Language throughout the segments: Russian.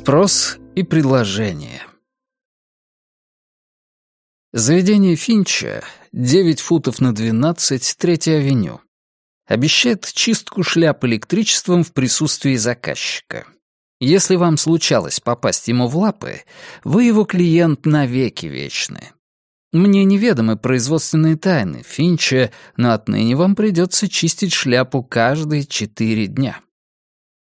Спрос и предложение. Заведение Финча, 9 футов на 12, Третья авеню, обещает чистку шляп электричеством в присутствии заказчика. Если вам случалось попасть ему в лапы, вы его клиент навеки вечны. Мне неведомы производственные тайны Финча, но отныне вам придется чистить шляпу каждые четыре дня.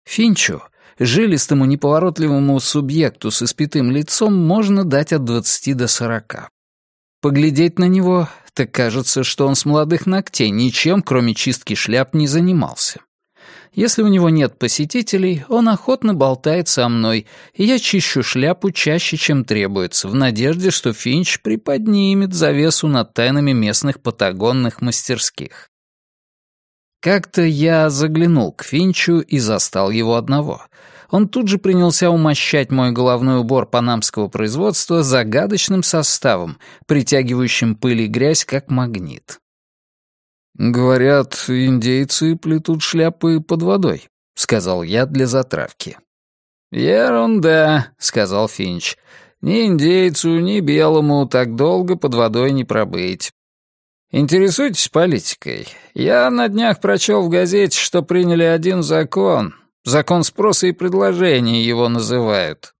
Финчу, жилистому неповоротливому субъекту с испитым лицом, можно дать от 20 до 40. Поглядеть на него, так кажется, что он с молодых ногтей ничем, кроме чистки шляп, не занимался. Если у него нет посетителей, он охотно болтает со мной, и я чищу шляпу чаще, чем требуется, в надежде, что Финч приподнимет завесу над тайнами местных патагонных мастерских. Как-то я заглянул к Финчу и застал его одного. Он тут же принялся умощать мой головной убор панамского производства загадочным составом, притягивающим пыль и грязь как магнит. «Говорят, индейцы плетут шляпы под водой», — сказал я для затравки. «Ерунда», — сказал Финч. «Ни индейцу, ни белому так долго под водой не пробыть. Интересуетесь политикой? Я на днях прочел в газете, что приняли один закон. Закон спроса и предложения его называют.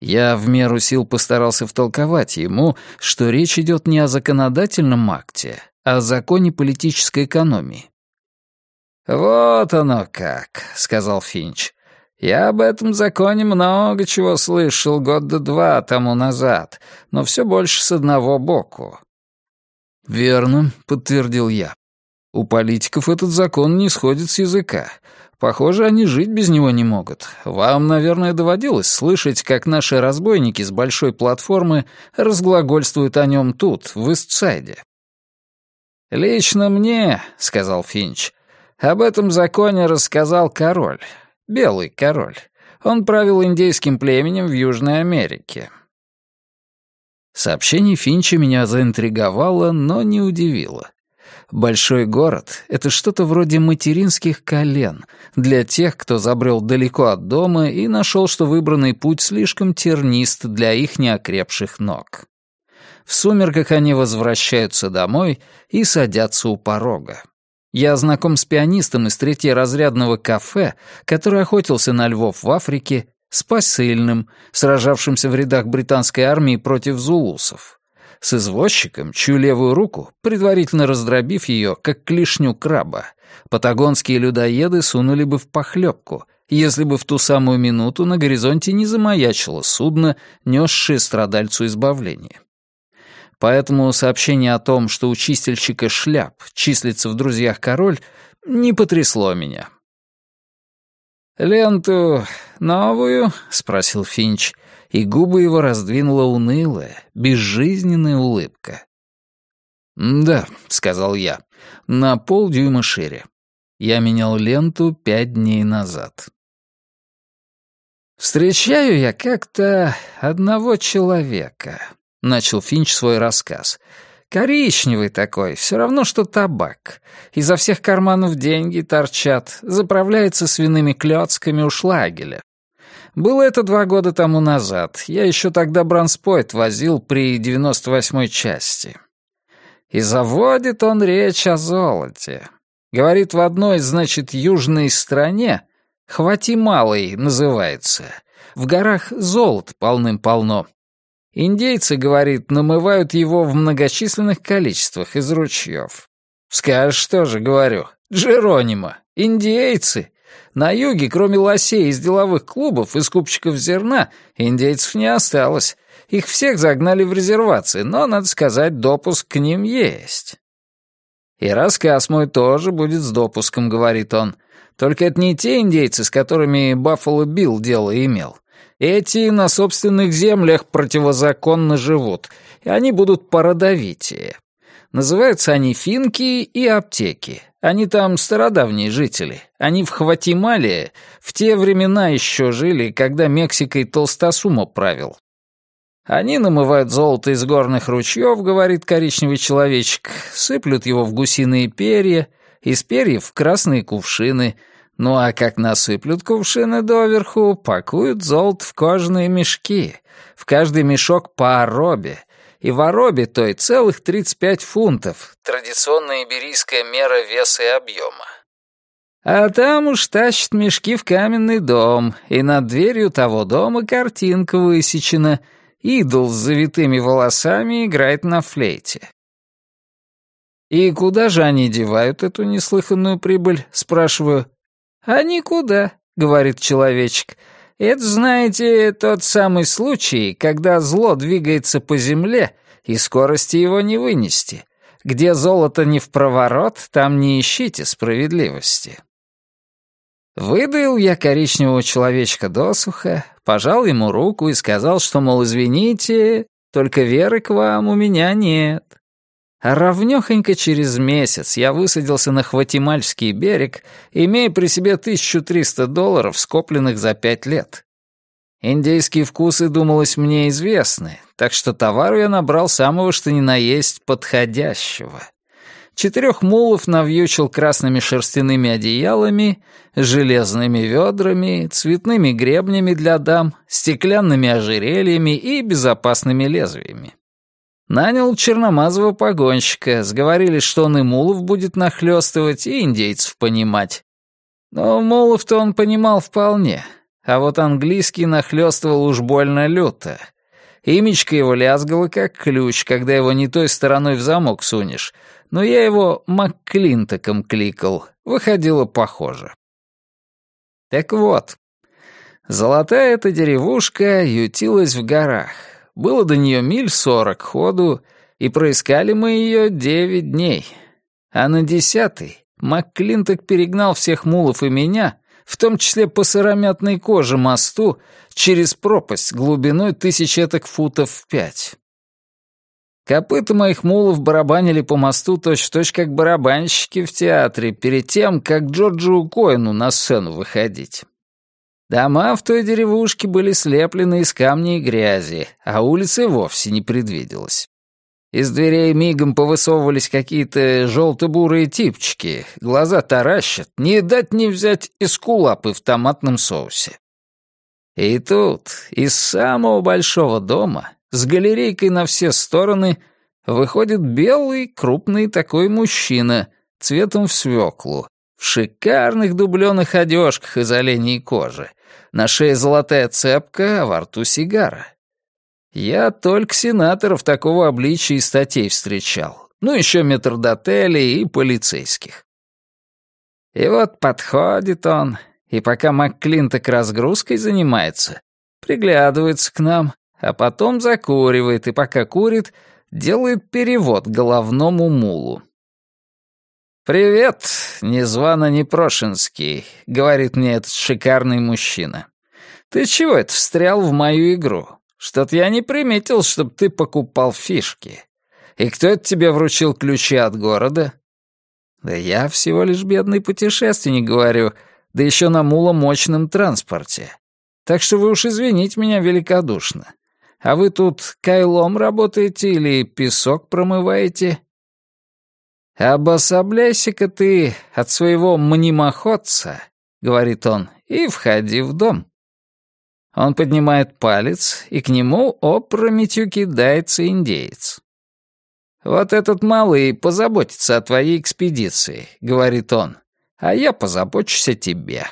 Я в меру сил постарался втолковать ему, что речь идет не о законодательном акте, а о законе политической экономии. «Вот оно как», — сказал Финч. «Я об этом законе много чего слышал года два тому назад, но все больше с одного боку. «Верно», — подтвердил я. «У политиков этот закон не сходит с языка. Похоже, они жить без него не могут. Вам, наверное, доводилось слышать, как наши разбойники с большой платформы разглагольствуют о нем тут, в Истсайде». «Лично мне», — сказал Финч, — «об этом законе рассказал король, белый король. Он правил индейским племенем в Южной Америке. Сообщение Финча меня заинтриговало, но не удивило. Большой город — это что-то вроде материнских колен для тех, кто забрел далеко от дома и нашел, что выбранный путь слишком тернист для их неокрепших ног. В сумерках они возвращаются домой и садятся у порога. Я знаком с пианистом из третьеразрядного кафе, который охотился на львов в Африке с посыльным, сражавшимся в рядах британской армии против зулусов, с извозчиком, чью левую руку, предварительно раздробив ее, как клешню краба, патагонские людоеды сунули бы в похлебку, если бы в ту самую минуту на горизонте не замаячило судно, несшее страдальцу избавление. Поэтому сообщение о том, что у чистильщика шляп числится в друзьях король, не потрясло меня. «Ленту новую?» — спросил Финч, и губы его раздвинула унылая, безжизненная улыбка. «Да», — сказал я, — «на полдюйма шире. Я менял ленту пять дней назад». «Встречаю я как-то одного человека», — начал Финч свой рассказ, — Коричневый такой, все равно, что табак. Изо всех карманов деньги торчат, заправляется свиными клёцками у шлагеля. Было это два года тому назад. Я еще тогда бранспойт возил при 98-й части. И заводит он речь о золоте. Говорит, в одной, значит, южной стране, «Хвати малый» называется, в горах золот полным-полно. Индейцы, говорит, намывают его в многочисленных количествах из ручьев. Скажешь, что же, говорю, Джеронимо, индейцы. На юге, кроме лосей из деловых клубов и скупщиков зерна, индейцев не осталось. Их всех загнали в резервации, но, надо сказать, допуск к ним есть. И рассказ мой тоже будет с допуском, говорит он. Только это не те индейцы, с которыми Баффало Билл дело имел. Эти на собственных землях противозаконно живут, и они будут породовитее. Называются они финки и аптеки. Они там стародавние жители. Они в Хватимале в те времена еще жили, когда Мексикой Толстосумо правил. Они намывают золото из горных ручьев, говорит коричневый человечек, сыплют его в гусиные перья, из перьев в красные кувшины — Ну а как насыплют кувшины доверху, пакуют золото в кожаные мешки, в каждый мешок по оробе, и в оробе той целых 35 фунтов, традиционная иберийская мера веса и объема. А там уж тащат мешки в каменный дом, и над дверью того дома картинка высечена, идол с завитыми волосами играет на флейте. «И куда же они девают эту неслыханную прибыль?» — спрашиваю. «А никуда», — говорит человечек. «Это, знаете, тот самый случай, когда зло двигается по земле, и скорости его не вынести. Где золото не в проворот, там не ищите справедливости». Выдаил я коричневого человечка досуха, пожал ему руку и сказал, что, мол, извините, только веры к вам у меня нет. А равнёхонько через месяц я высадился на Хватимальский берег, имея при себе 1300 долларов, скопленных за пять лет. Индейские вкусы, думалось, мне известны, так что товару я набрал самого что ни на есть подходящего. Четырех мулов навьючил красными шерстяными одеялами, железными ведрами, цветными гребнями для дам, стеклянными ожерельями и безопасными лезвиями. Нанял черномазого погонщика, сговорились, что он и мулов будет нахлёстывать, и индейцев понимать. Но мулов-то он понимал вполне, а вот английский нахлёстывал уж больно люто. Имечко его лязгало, как ключ, когда его не той стороной в замок сунешь, но я его Макклинтоком кликал, выходило похоже. Так вот, золотая эта деревушка ютилась в горах, было до нее миль сорок ходу, и проискали мы ее девять дней. А на десятый Макклинток перегнал всех мулов и меня, в том числе по сыромятной коже мосту, через пропасть глубиной тысячеток футов в пять. Копыта моих мулов барабанили по мосту точь-в-точь, -точь, как барабанщики в театре, перед тем, как Джорджу Коэну на сцену выходить. Дома в той деревушке были слеплены из камней и грязи, а улицы вовсе не предвиделось. Из дверей мигом повысовывались какие-то желто-бурые типчики, глаза таращат, не дать не взять эскулапы в томатном соусе. И тут из самого большого дома, с галерейкой на все стороны, выходит белый, крупный такой мужчина, цветом в свеклу, в шикарных дубленых одежках из оленей кожи, на шее золотая цепка, а во рту сигара. Я только сенаторов такого обличия и статей встречал. Ну, еще метрдотелей и полицейских. И вот подходит он, и пока Макклинток разгрузкой занимается, приглядывается к нам, а потом закуривает, и пока курит, делает перевод головному мулу. «Привет, незвано-непрошенский», — говорит мне этот шикарный мужчина. «Ты чего это встрял в мою игру? Что-то я не приметил, чтобы ты покупал фишки. И кто это тебе вручил ключи от города?» «Да я всего лишь бедный путешественник, говорю, да еще на муломочном транспорте. Так что вы уж извините меня великодушно. А вы тут кайлом работаете или песок промываете?» «Обособляйся-ка ты от своего мнимоходца», — говорит он, — «и входи в дом». Он поднимает палец, и к нему опрометью кидается индеец. «Вот этот малый позаботится о твоей экспедиции», — говорит он, — «а я позабочусь о тебе».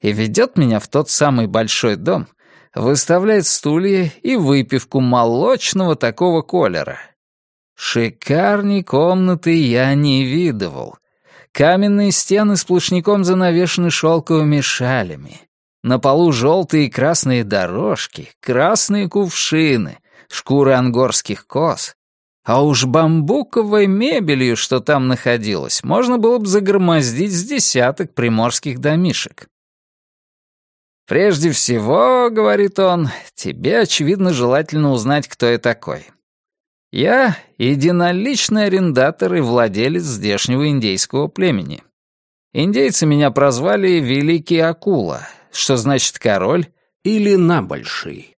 И ведет меня в тот самый большой дом, выставляет стулья и выпивку молочного такого колера, Шикарней комнаты я не видывал. Каменные стены сплошняком занавешены шелковыми шалями. На полу желтые и красные дорожки, красные кувшины, шкуры ангорских коз. А уж бамбуковой мебелью, что там находилось, можно было бы загромоздить с десяток приморских домишек. «Прежде всего, — говорит он, — тебе, очевидно, желательно узнать, кто я такой. Я единоличный арендатор и владелец здешнего индейского племени. Индейцы меня прозвали Великий Акула, что значит король или набольший.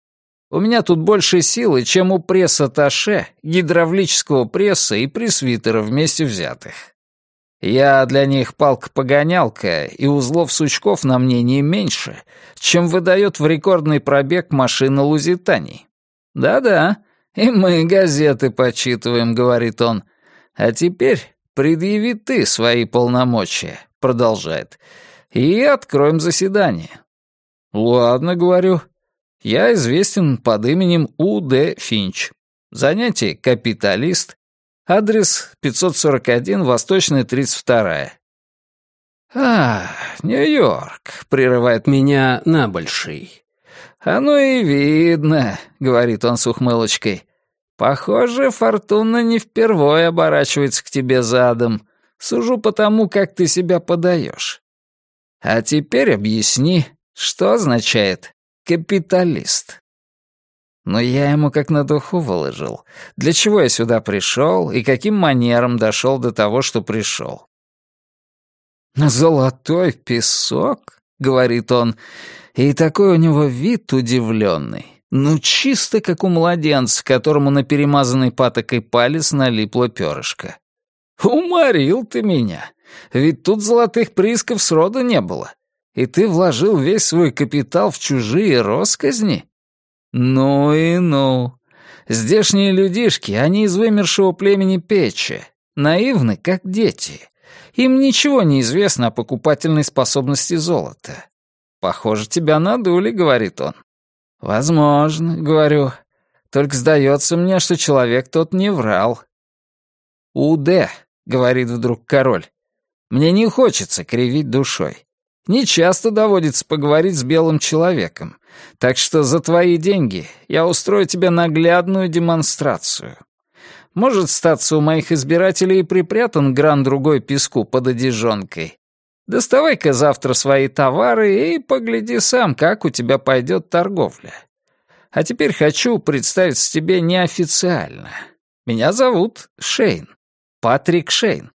У меня тут больше силы, чем у пресса-таше, гидравлического пресса и пресвитера вместе взятых. Я для них палка-погонялка, и узлов-сучков на мне не меньше, чем выдает в рекордный пробег машина Лузитаний. Да-да, и мы газеты почитываем, говорит он. А теперь предъяви ты свои полномочия, продолжает, и откроем заседание. Ладно, говорю. Я известен под именем У.Д. Финч. Занятие «Капиталист», Адрес 541, Восточная, 32. «А, Нью-Йорк», — прерывает меня набольший. «Оно и видно», — говорит он с ухмылочкой. «Похоже, фортуна не впервой оборачивается к тебе задом. Сужу по тому, как ты себя подаешь. А теперь объясни, что означает «капиталист». Но я ему как на духу выложил. Для чего я сюда пришел и каким манером дошел до того, что пришел. «Золотой песок?» — говорит он, и такой у него вид удивленный. Ну, чисто как у младенца, которому на перемазанный патокой палец налипло перышко. «Уморил ты меня! Ведь тут золотых приисков сроду не было. И ты вложил весь свой капитал в чужие росказни?» Ну и ну. Здешние людишки, они из вымершего племени Печи, наивны, как дети. Им ничего не известно о покупательной способности золота. «Похоже, тебя надули», — говорит он. «Возможно», — говорю. «Только сдается мне, что человек тот не врал». «УД», — говорит вдруг король. «Мне не хочется кривить душой. Не часто доводится поговорить с белым человеком, так что за твои деньги я устрою тебе наглядную демонстрацию. Может, статься у моих избирателей припрятан гран другой песку под одежонкой. Доставай-ка завтра свои товары и погляди сам, как у тебя пойдет торговля. А теперь хочу представиться тебе неофициально. Меня зовут Шейн. Патрик Шейн.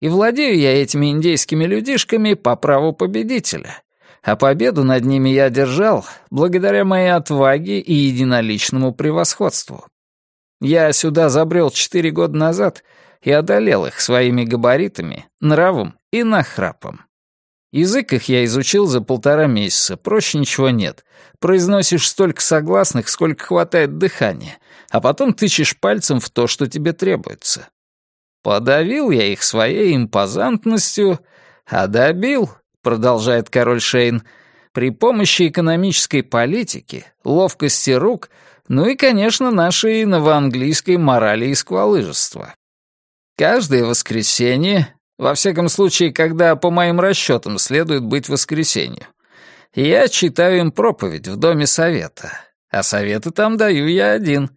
И владею я этими индейскими людишками по праву победителя. А победу над ними я одержал благодаря моей отваге и единоличному превосходству. Я сюда забрел четыре года назад и одолел их своими габаритами, нравом и нахрапом. Язык их я изучил за полтора месяца, проще ничего нет. Произносишь столько согласных, сколько хватает дыхания, а потом тычешь пальцем в то, что тебе требуется. Подавил я их своей импозантностью, а добил, продолжает король Шейн, при помощи экономической политики, ловкости рук, ну и, конечно, нашей новоанглийской морали и сквалыжества. Каждое воскресенье, во всяком случае, когда по моим расчетам следует быть воскресенью, я читаю им проповедь в Доме Совета, а советы там даю я один.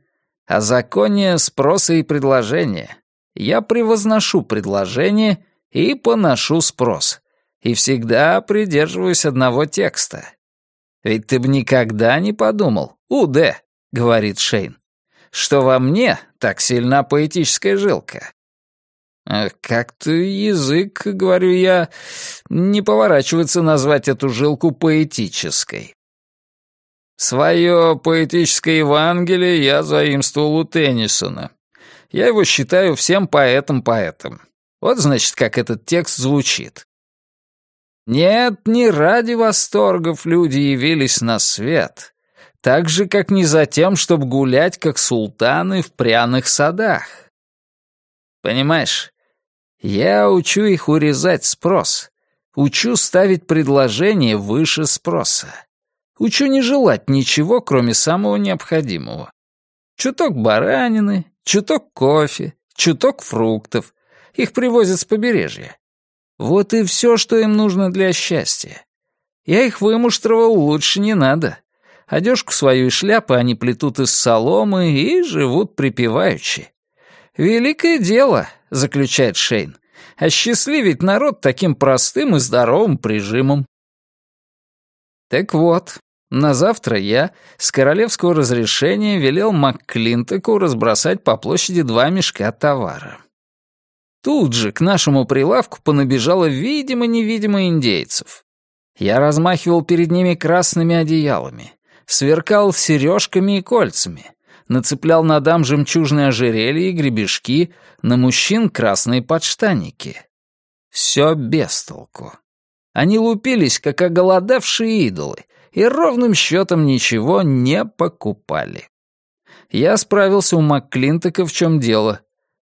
О законе спроса и предложения, я превозношу предложение и поношу спрос. И всегда придерживаюсь одного текста. «Ведь ты бы никогда не подумал, УД», — говорит Шейн, «что во мне так сильна поэтическая жилка». «Как-то язык, — говорю я, — не поворачивается назвать эту жилку поэтической». Свое поэтическое Евангелие я заимствовал у Теннисона. Я его считаю всем поэтом-поэтом. Вот, значит, как этот текст звучит. Нет, не ради восторгов люди явились на свет, так же, как не за тем, чтобы гулять, как султаны в пряных садах. Понимаешь, я учу их урезать спрос, учу ставить предложение выше спроса, учу не желать ничего, кроме самого необходимого. Чуток баранины, чуток кофе, чуток фруктов. Их привозят с побережья. Вот и все, что им нужно для счастья. Я их вымуштровал, лучше не надо. Одежку свою и шляпы они плетут из соломы и живут припеваючи. «Великое дело», — заключает Шейн, — «осчастливить народ таким простым и здоровым прижимом». Так вот, на завтра я с королевского разрешения велел МакКлинтоку разбросать по площади два мешка товара. Тут же к нашему прилавку понабежало видимо-невидимо индейцев. Я размахивал перед ними красными одеялами, сверкал сережками и кольцами, нацеплял на дам жемчужные ожерелья и гребешки, на мужчин красные подштанники. Все без толку. Они лупились, как оголодавшие идолы, и ровным счетом ничего не покупали. Я справился у МакКлинтока, в чем дело.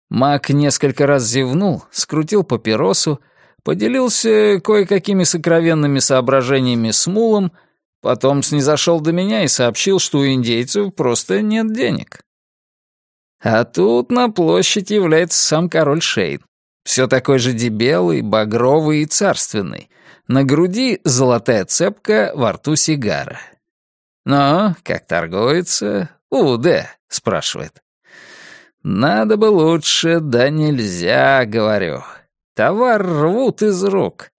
Мак несколько раз зевнул, скрутил папиросу, поделился кое-какими сокровенными соображениями с Мулом, потом снизошел до меня и сообщил, что у индейцев просто нет денег. А тут на площадь является сам король Шейн. Все такой же дебелый, багровый и царственный. На груди золотая цепка, во рту сигара. «Ну, как торгуется?» «У, да», — спрашивает. «Надо бы лучше, да нельзя», — говорю. «Товар рвут из рук.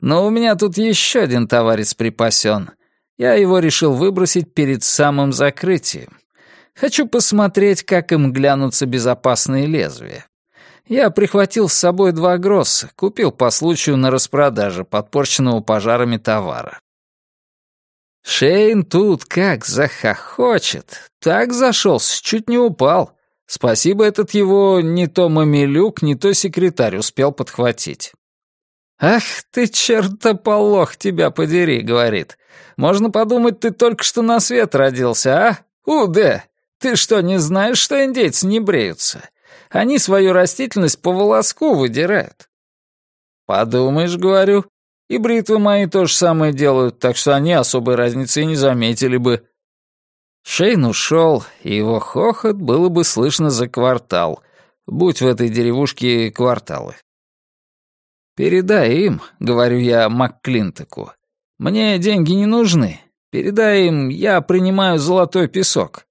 Но у меня тут еще один товарец припасен. Я его решил выбросить перед самым закрытием. Хочу посмотреть, как им глянутся безопасные лезвия. Я прихватил с собой два гросса, купил по случаю на распродаже подпорченного пожарами товара. Шейн тут как захохочет. Так зашелся, чуть не упал. Спасибо этот его не то мамилюк, не то секретарь успел подхватить. «Ах ты, чертополох, тебя подери», — говорит. «Можно подумать, ты только что на свет родился, а? Уде, ты что, не знаешь, что индейцы не бреются? Они свою растительность по волоску выдирают». «Подумаешь, — говорю, — и бритвы мои то же самое делают, так что они особой разницы и не заметили бы». Шейн ушел, и его хохот было бы слышно за квартал, будь в этой деревушке кварталы. «Передай им», — говорю я МакКлинтоку, — «мне деньги не нужны. Передай им, я принимаю золотой песок.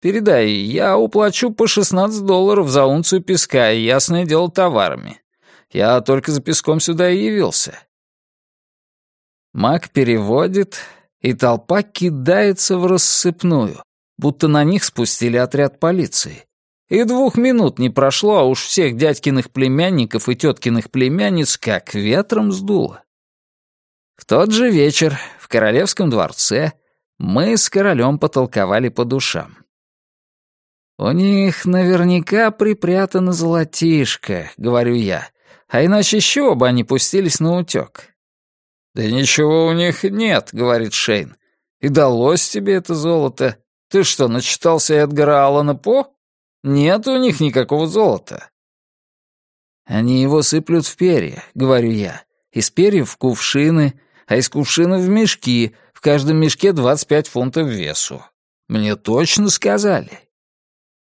Передай, я уплачу по 16 долларов за унцию песка, и ясное дело, товарами. Я только за песком сюда и явился». Мак переводит, и толпа кидается в рассыпную, будто на них спустили отряд полиции. И двух минут не прошло, а уж всех дядькиных племянников и теткиных племянниц как ветром сдуло. В тот же вечер в королевском дворце мы с королем потолковали по душам. «У них наверняка припрятано золотишко», — говорю я, «а иначе с чего бы они пустились на утёк?» «Да ничего у них нет», — говорит Шейн. «И далось тебе это золото? Ты что, начитался Эдгара Аллана По? Нет у них никакого золота». «Они его сыплют в перья», — говорю я. «Из перьев в кувшины, а из кувшинов в мешки, в каждом мешке 25 фунтов весу. Мне точно сказали».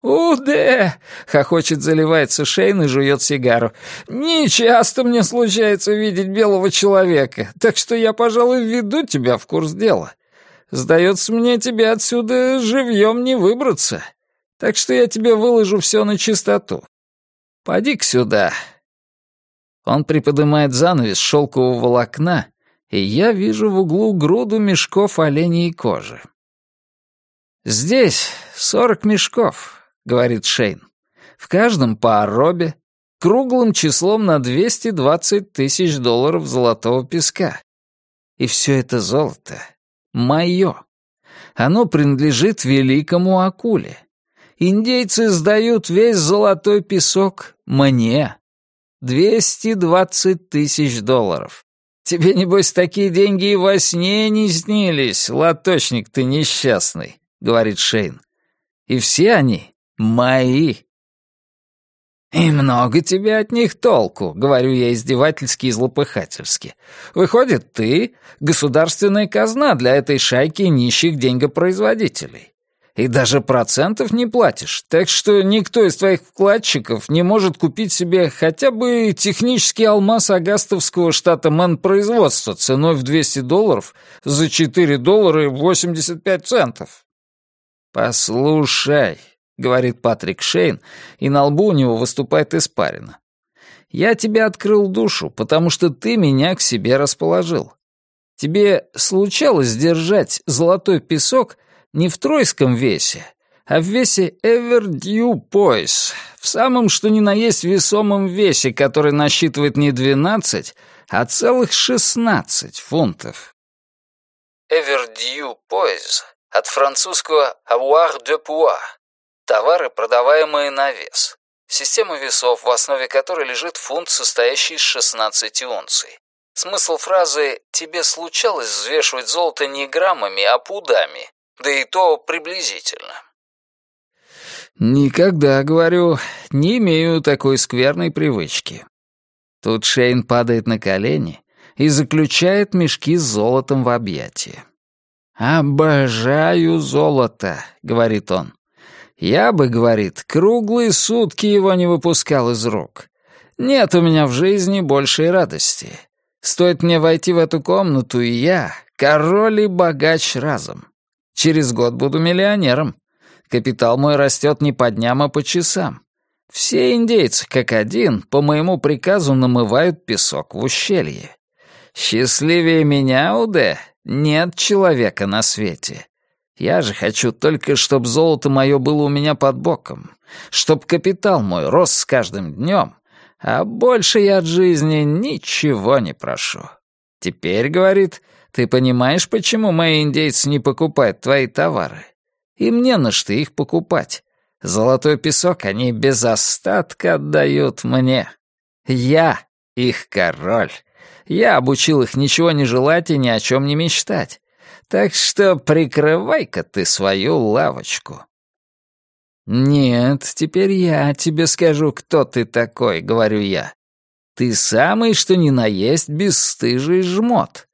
«Уде!» — хохочет, заливается Шейн и жует сигару. «Не часто мне случается видеть белого человека, так что я, пожалуй, введу тебя в курс дела. Сдается мне, тебе отсюда живьем не выбраться, так что я тебе выложу все на чистоту. Поди-ка сюда». Он приподнимает занавес шелкового волокна, и я вижу в углу груду мешков оленей кожи. Здесь сорок мешков, говорит Шейн. «В каждом по оробе, круглым числом на 220 тысяч долларов золотого песка. И все это золото мое. Оно принадлежит великому акуле. Индейцы сдают весь золотой песок мне. 220 тысяч долларов. Тебе, небось, такие деньги и во сне не снились, лоточник ты несчастный», — говорит Шейн. «И все они Мои. «И много тебе от них толку», — говорю я издевательски и злопыхательски. «Выходит, ты — государственная казна для этой шайки нищих деньгопроизводителей. И даже процентов не платишь, так что никто из твоих вкладчиков не может купить себе хотя бы технический алмаз агастовского штата Мэн производства ценой в 200 долларов за 4 доллара и 85 центов». «Послушай», — говорит Патрик Шейн, и на лбу у него выступает испарина. «Я тебе открыл душу, потому что ты меня к себе расположил. Тебе случалось держать золотой песок не в тройском весе, а в весе Эвердью Пояс, в самом что ни на есть весомом весе, который насчитывает не 12, а целых 16 фунтов. Эвердью Пояс от французского «avoir de poids» Товары, продаваемые на вес. Система весов, в основе которой лежит фунт, состоящий из 16 унций. Смысл фразы «тебе случалось взвешивать золото не граммами, а пудами», да и то приблизительно. «Никогда, говорю, не имею такой скверной привычки». Тут Шейн падает на колени и заключает мешки с золотом в объятия. «Обожаю золото», — говорит он. «Я бы, — говорит, — круглые сутки его не выпускал из рук. Нет у меня в жизни большей радости. Стоит мне войти в эту комнату, и я — король и богач разом. Через год буду миллионером. Капитал мой растет не по дням, а по часам. Все индейцы, как один, по моему приказу намывают песок в ущелье. Счастливее меня, Уде, нет человека на свете. Я же хочу только, чтобы золото мое было у меня под боком, чтоб капитал мой рос с каждым днем, а больше я от жизни ничего не прошу. Теперь, говорит, ты понимаешь, почему мои индейцы не покупают твои товары? И мне на что их покупать. Золотой песок они без остатка отдают мне. Я их король. Я обучил их ничего не желать и ни о чем не мечтать. Так что прикрывай-ка ты свою лавочку. «Нет, теперь я тебе скажу, кто ты такой», — говорю я. «Ты самый, что ни на есть, бесстыжий жмот.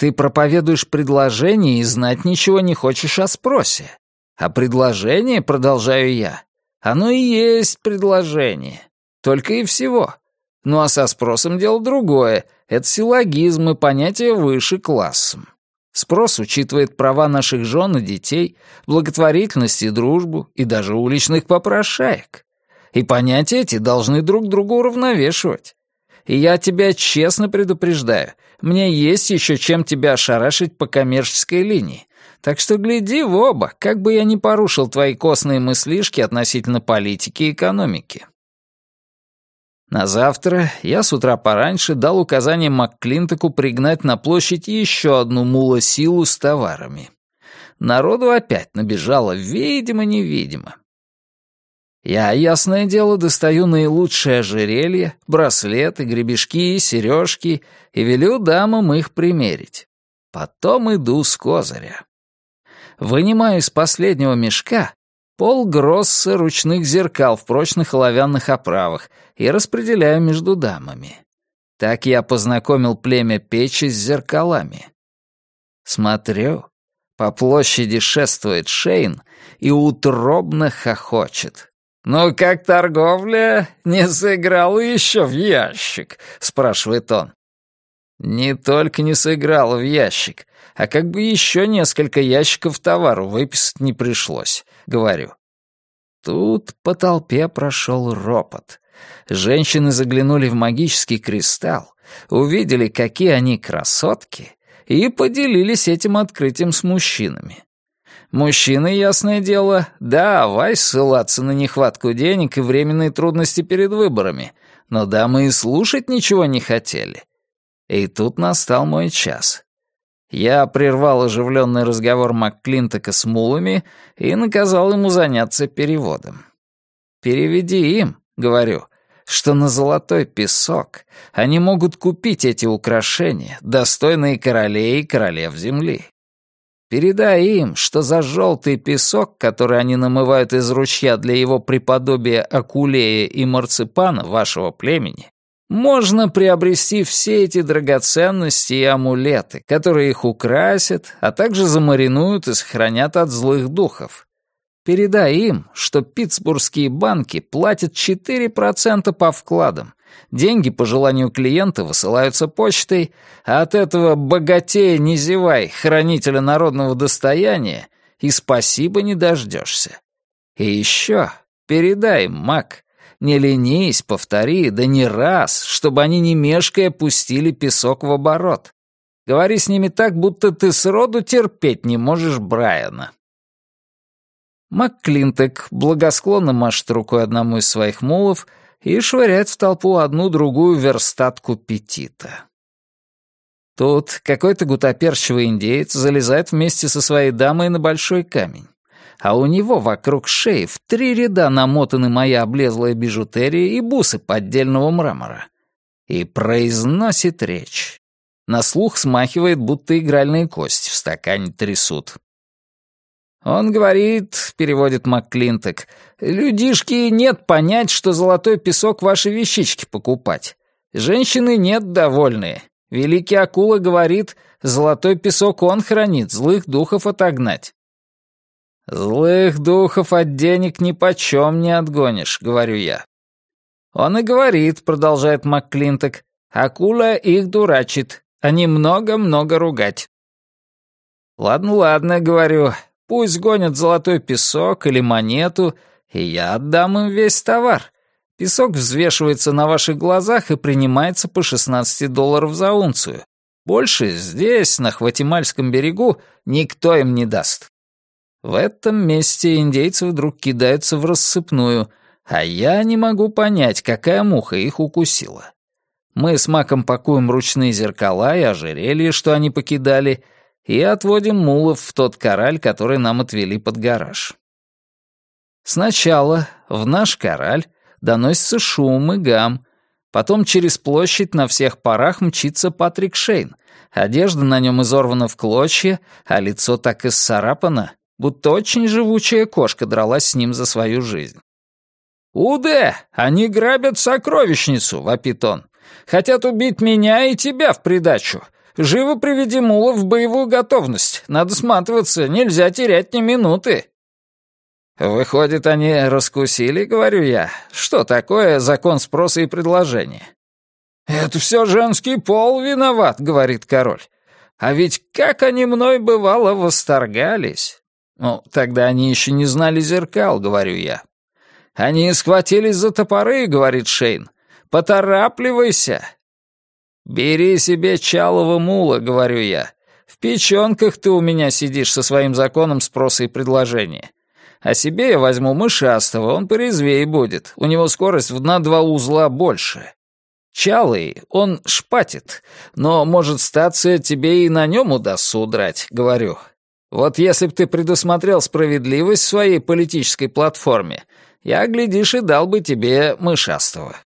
Ты проповедуешь предложение и знать ничего не хочешь о спросе. А предложение, продолжаю я, оно и есть предложение. Только и всего. Ну а со спросом дело другое. Это силлогизм и понятие выше классом. Спрос учитывает права наших жен и детей, благотворительность и дружбу, и даже уличных попрошаек. И понятия эти должны друг друга уравновешивать. И я тебя честно предупреждаю, мне есть еще чем тебя ошарашить по коммерческой линии. Так что гляди в оба, как бы я не порушил твои костные мыслишки относительно политики и экономики. На завтра я с утра пораньше дал указание МакКлинтоку пригнать на площадь еще одну муло-силу с товарами. Народу опять набежало, видимо-невидимо. Я, ясное дело, достаю наилучшее ожерелье, браслеты, гребешки, сережки и велю дамам их примерить. Потом иду с козыря вынимаю из последнего мешка полгросса ручных зеркал в прочных оловянных оправах и распределяю между дамами. Так я познакомил племя печи с зеркалами. Смотрю, по площади шествует Шейн и утробно хохочет. «Ну как торговля? Не сыграл еще в ящик?» — спрашивает он. «Не только не сыграл в ящик, а как бы еще несколько ящиков товару выписать не пришлось, говорю. Тут по толпе прошел ропот. Женщины заглянули в магический кристалл, увидели, какие они красотки, и поделились этим открытием с мужчинами. Мужчины, ясное дело, давай ссылаться на нехватку денег и временные трудности перед выборами, но дамы и слушать ничего не хотели. И тут настал мой час. Я прервал оживленный разговор МакКлинтока с мулами и наказал ему заняться переводом. «Переведи им», — говорю, — «что на золотой песок они могут купить эти украшения, достойные королей и королев земли. Передай им, что за желтый песок, который они намывают из ручья для его преподобия Акулея и Марципана вашего племени, можно приобрести все эти драгоценности и амулеты, которые их украсят, а также замаринуют и сохранят от злых духов. Передай им, что питтсбургские банки платят 4% по вкладам, деньги по желанию клиента высылаются почтой, а от этого богатея не зевай, хранителя народного достояния, и спасибо не дождешься. И еще передай Мак, не ленись, повтори, да не раз, чтобы они не мешкая пустили песок в оборот. Говори с ними так, будто ты сроду терпеть не можешь Брайана. МакКлинтек благосклонно машет рукой одному из своих мулов и швыряет в толпу одну-другую верстатку петита. Тут какой-то гутоперчивый индеец залезает вместе со своей дамой на большой камень. а у него вокруг шеи в три ряда намотаны моя облезлая бижутерия и бусы поддельного мрамора. И произносит речь. На слух смахивает, будто игральные кости в стакане трясут. «Он говорит, — переводит МакКлинток, — людишки нет понять, что золотой песок ваши вещички покупать. Женщины нет довольные. Великий акула говорит, золотой песок он хранит, злых духов отогнать. «Злых духов от денег ни почем не отгонишь», — говорю я. «Он и говорит», — продолжает МакКлинток, — «акула их дурачит, они много-много ругать». «Ладно, ладно», — говорю, — «пусть гонят золотой песок или монету, и я отдам им весь товар. Песок взвешивается на ваших глазах и принимается по 16 долларов за унцию. Больше здесь, на Хватимальском берегу, никто им не даст. В этом месте индейцы вдруг кидаются в рассыпную, а я не могу понять, какая муха их укусила. Мы с Маком пакуем ручные зеркала и ожерелья, что они покидали, и отводим мулов в тот кораль, который нам отвели под гараж. Сначала в наш кораль доносится шум и гам. Потом через площадь на всех парах мчится Патрик Шейн. Одежда на нем изорвана в клочья, а лицо так и сцарапано, будто очень живучая кошка дралась с ним за свою жизнь. «Уде! Они грабят сокровищницу!» — вопит он. «Хотят убить меня и тебя в придачу. Живо приведи мулов в боевую готовность. Надо сматываться, нельзя терять ни минуты». «Выходит, они раскусили, — говорю я. Что такое закон спроса и предложения?» «Это все женский пол виноват», — говорит король. «А ведь как они мной, бывало, восторгались!» «Ну, тогда они еще не знали зеркал», — говорю я. «Они схватились за топоры», — говорит Шейн. «Поторапливайся!» «Бери себе чалого мула», — говорю я. «В печенках ты у меня сидишь со своим законом спроса и предложения. А себе я возьму мышастого, он порезвее будет. У него скорость на два узла больше. Чалый, он шпатит, но, может, статься, тебе и на нем удастся удрать, говорю. Вот если б ты предусмотрел справедливость в своей политической платформе, я, глядишь, и дал бы тебе мышастого.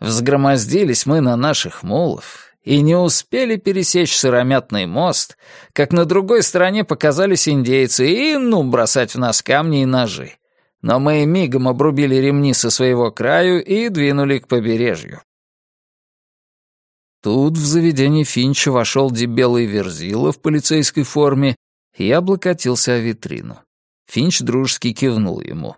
Взгромоздились мы на наших мулов, и не успели пересечь сыромятный мост, как на другой стороне показались индейцы и, ну, бросать в нас камни и ножи. Но мы мигом обрубили ремни со своего краю и двинули к побережью. Тут в заведение Финча вошел дебелый верзила в полицейской форме и облокотился о витрину. Финч дружески кивнул ему.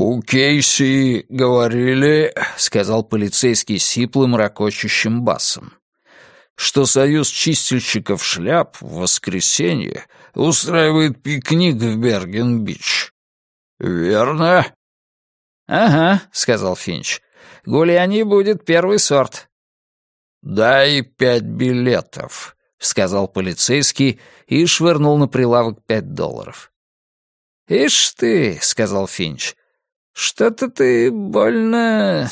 «У Кейси говорили, — сказал полицейский сиплым, ракочущим басом, — что союз чистильщиков шляп в воскресенье устраивает пикник в Берген-Бич. Верно?» «Ага», — сказал Финч. «Гуляний будет первый сорт». «Дай пять билетов», — сказал полицейский и швырнул на прилавок пять долларов. «Ишь ты», — сказал Финч, «Что-то ты больно...»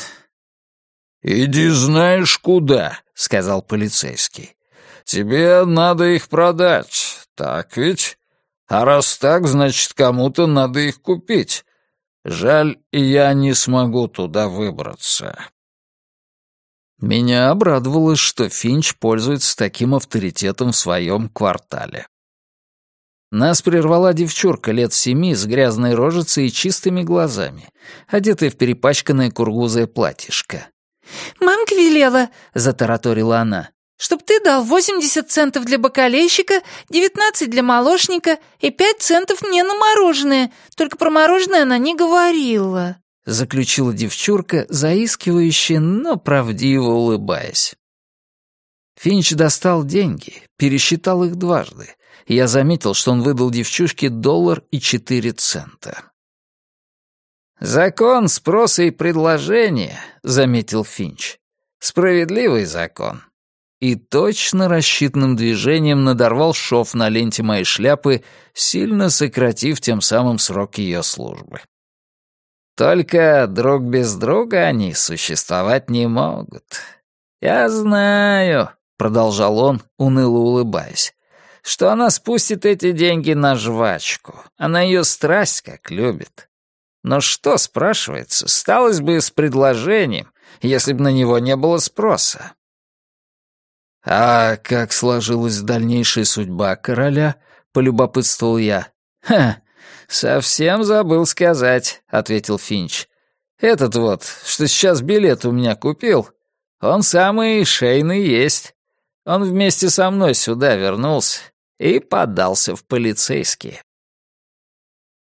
«Иди знаешь куда», — сказал полицейский. «Тебе надо их продать, так ведь? А раз так, значит, кому-то надо их купить. Жаль, я не смогу туда выбраться». Меня обрадовало, что Финч пользуется таким авторитетом в своем квартале. Нас прервала девчурка лет семи с грязной рожицей и чистыми глазами, одетая в перепачканное кургузое платьишко. «Мамка велела», — затараторила она, «чтоб ты дал восемьдесят центов для бакалейщика, девятнадцать для молочника и пять центов мне на мороженое. Только про мороженое она не говорила», — заключила девчурка, заискивающе, но правдиво улыбаясь. Финч достал деньги, пересчитал их дважды, я заметил, что он выдал девчушке доллар и четыре цента. «Закон спроса и предложения», — заметил Финч. «Справедливый закон». И точно рассчитанным движением надорвал шов на ленте моей шляпы, сильно сократив тем самым срок ее службы. Только друг без друга они существовать не могут. «Я знаю», — продолжал он, уныло улыбаясь что она спустит эти деньги на жвачку. Она ее страсть как любит. Но что, спрашивается, сталось бы с предложением, если бы на него не было спроса? «А как сложилась дальнейшая судьба короля?» — полюбопытствовал я. «Ха, совсем забыл сказать», — ответил Финч. «Этот вот, что сейчас билет у меня купил, он самый шейный есть. Он вместе со мной сюда вернулся и подался в полицейские».